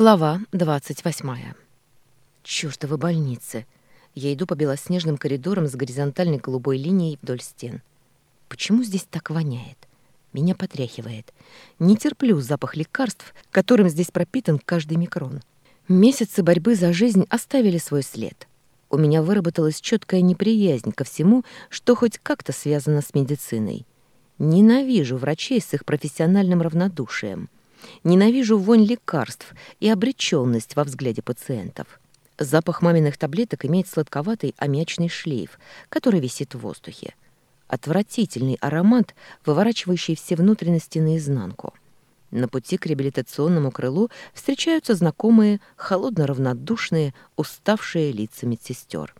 Глава двадцать восьмая. Чёртовы больницы. Я иду по белоснежным коридорам с горизонтальной голубой линией вдоль стен. Почему здесь так воняет? Меня потряхивает. Не терплю запах лекарств, которым здесь пропитан каждый микрон. Месяцы борьбы за жизнь оставили свой след. У меня выработалась четкая неприязнь ко всему, что хоть как-то связано с медициной. Ненавижу врачей с их профессиональным равнодушием. Ненавижу вонь лекарств и обречённость во взгляде пациентов. Запах маминых таблеток имеет сладковатый аммиачный шлейф, который висит в воздухе. Отвратительный аромат, выворачивающий все внутренности наизнанку. На пути к реабилитационному крылу встречаются знакомые, холодно-равнодушные, уставшие лица медсестер.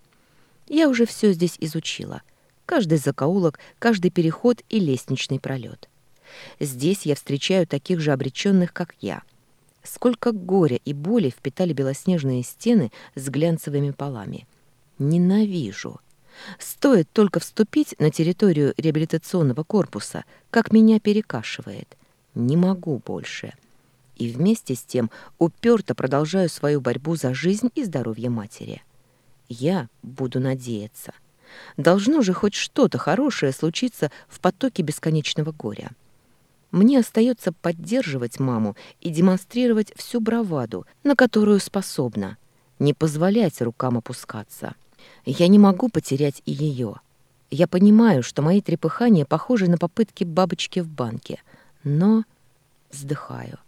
Я уже все здесь изучила. Каждый закоулок, каждый переход и лестничный пролет. Здесь я встречаю таких же обреченных, как я. Сколько горя и боли впитали белоснежные стены с глянцевыми полами. Ненавижу. Стоит только вступить на территорию реабилитационного корпуса, как меня перекашивает. Не могу больше. И вместе с тем уперто продолжаю свою борьбу за жизнь и здоровье матери. Я буду надеяться. Должно же хоть что-то хорошее случиться в потоке бесконечного горя. Мне остается поддерживать маму и демонстрировать всю браваду, на которую способна, не позволять рукам опускаться. Я не могу потерять и ее. Я понимаю, что мои трепыхания похожи на попытки бабочки в банке, но вздыхаю.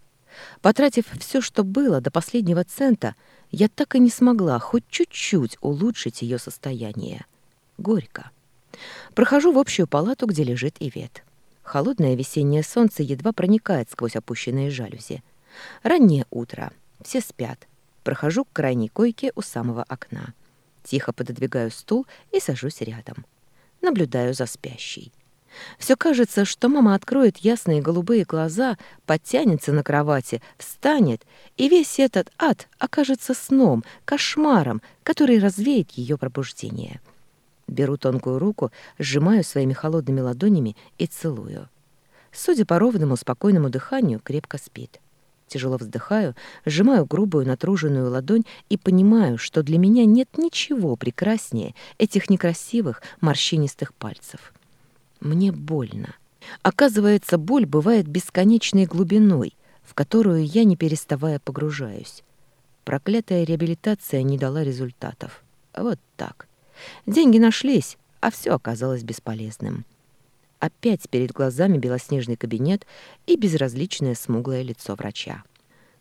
Потратив все, что было до последнего цента, я так и не смогла хоть чуть-чуть улучшить ее состояние. Горько. Прохожу в общую палату, где лежит Ивет. Холодное весеннее солнце едва проникает сквозь опущенные жалюзи. Раннее утро. Все спят. Прохожу к крайней койке у самого окна. Тихо пододвигаю стул и сажусь рядом. Наблюдаю за спящей. Все кажется, что мама откроет ясные голубые глаза, подтянется на кровати, встанет, и весь этот ад окажется сном, кошмаром, который развеет ее пробуждение. Беру тонкую руку, сжимаю своими холодными ладонями и целую. Судя по ровному, спокойному дыханию, крепко спит. Тяжело вздыхаю, сжимаю грубую натруженную ладонь и понимаю, что для меня нет ничего прекраснее этих некрасивых морщинистых пальцев. Мне больно. Оказывается, боль бывает бесконечной глубиной, в которую я не переставая погружаюсь. Проклятая реабилитация не дала результатов. Вот так. Деньги нашлись, а все оказалось бесполезным. Опять перед глазами белоснежный кабинет и безразличное смуглое лицо врача.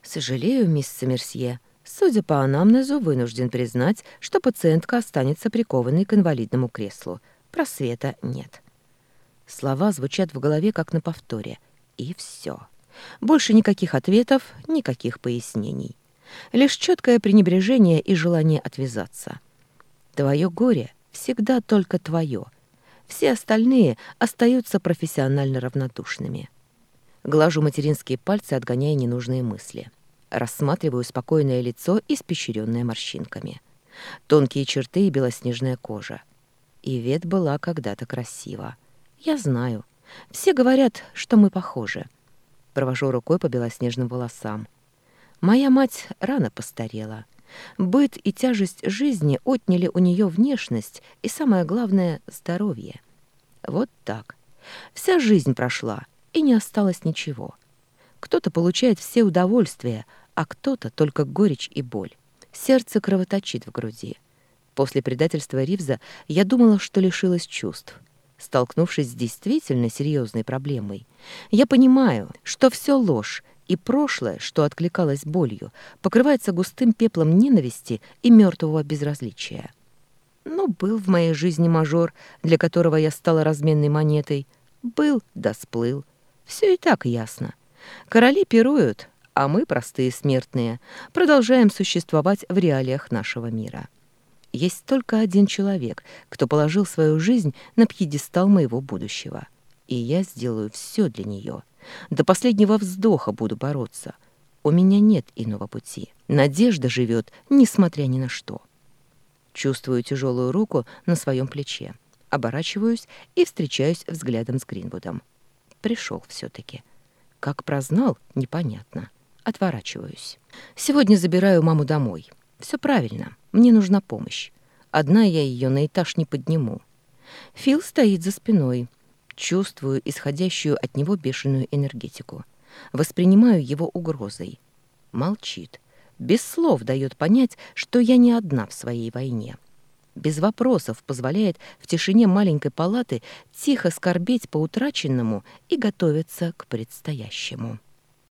«Сожалею, мисс Сомерсье, судя по анамнезу, вынужден признать, что пациентка останется прикованной к инвалидному креслу. Просвета нет». Слова звучат в голове, как на повторе. И все. Больше никаких ответов, никаких пояснений. Лишь четкое пренебрежение и желание отвязаться. Твое горе всегда только твое. Все остальные остаются профессионально равнодушными. Глажу материнские пальцы, отгоняя ненужные мысли. Рассматриваю спокойное лицо, испещренное морщинками. Тонкие черты и белоснежная кожа. Ивет была когда-то красива. Я знаю. Все говорят, что мы похожи. Провожу рукой по белоснежным волосам. Моя мать рано постарела — Быт и тяжесть жизни отняли у нее внешность и, самое главное, здоровье. Вот так. Вся жизнь прошла, и не осталось ничего. Кто-то получает все удовольствия, а кто-то только горечь и боль. Сердце кровоточит в груди. После предательства Ривза я думала, что лишилась чувств. Столкнувшись с действительно серьезной проблемой, я понимаю, что все ложь, и прошлое, что откликалось болью, покрывается густым пеплом ненависти и мертвого безразличия. Ну, был в моей жизни мажор, для которого я стала разменной монетой. Был да сплыл. Все и так ясно. Короли пируют, а мы, простые смертные, продолжаем существовать в реалиях нашего мира. Есть только один человек, кто положил свою жизнь на пьедестал моего будущего. И я сделаю все для нее — до последнего вздоха буду бороться. У меня нет иного пути. Надежда живет, несмотря ни на что. Чувствую тяжелую руку на своем плече. Оборачиваюсь и встречаюсь взглядом с Гринвудом. Пришел все-таки. Как прознал, непонятно. Отворачиваюсь. Сегодня забираю маму домой. Все правильно, мне нужна помощь. Одна я ее на этаж не подниму. Фил стоит за спиной. Чувствую исходящую от него бешеную энергетику. Воспринимаю его угрозой. Молчит. Без слов дает понять, что я не одна в своей войне. Без вопросов позволяет в тишине маленькой палаты тихо скорбеть по утраченному и готовиться к предстоящему.